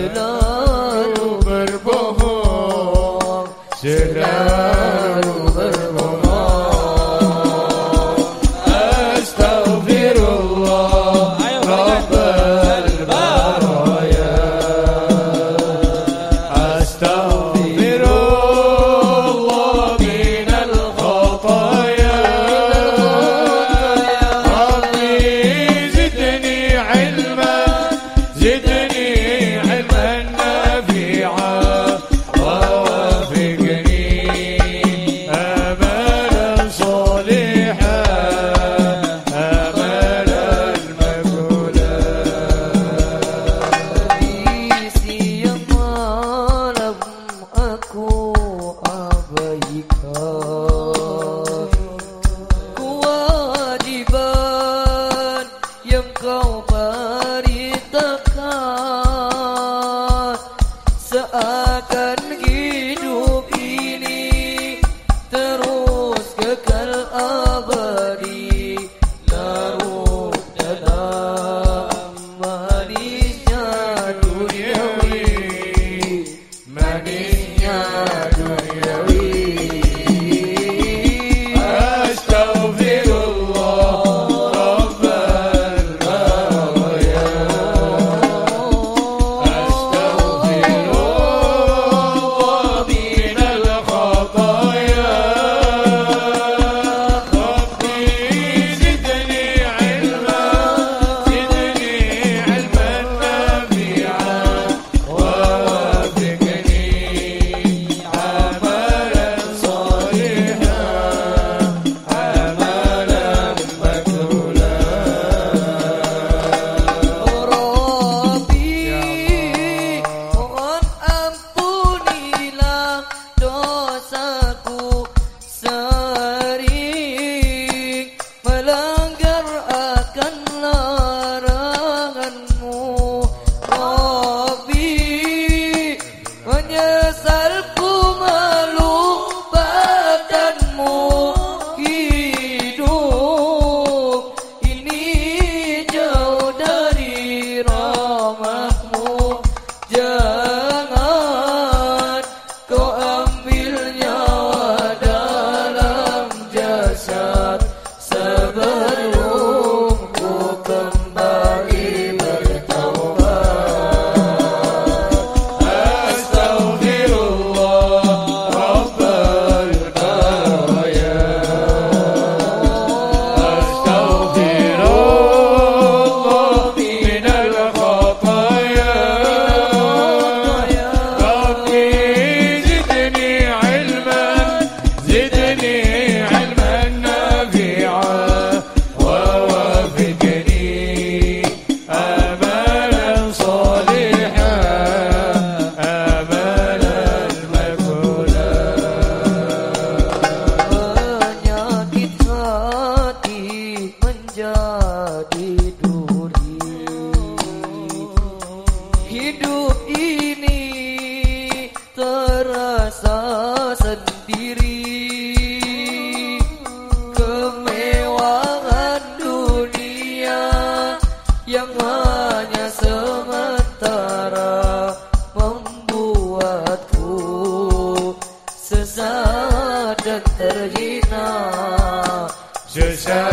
جلاله بربهار جلاله بربهار أستغفر الله رب البرايا أستغفر الله من الخطايا ربي زدني علما زدني البحار sendiri Kemewahan dunia Yang hanya sementara Membuatku sesat dan terhina Sesat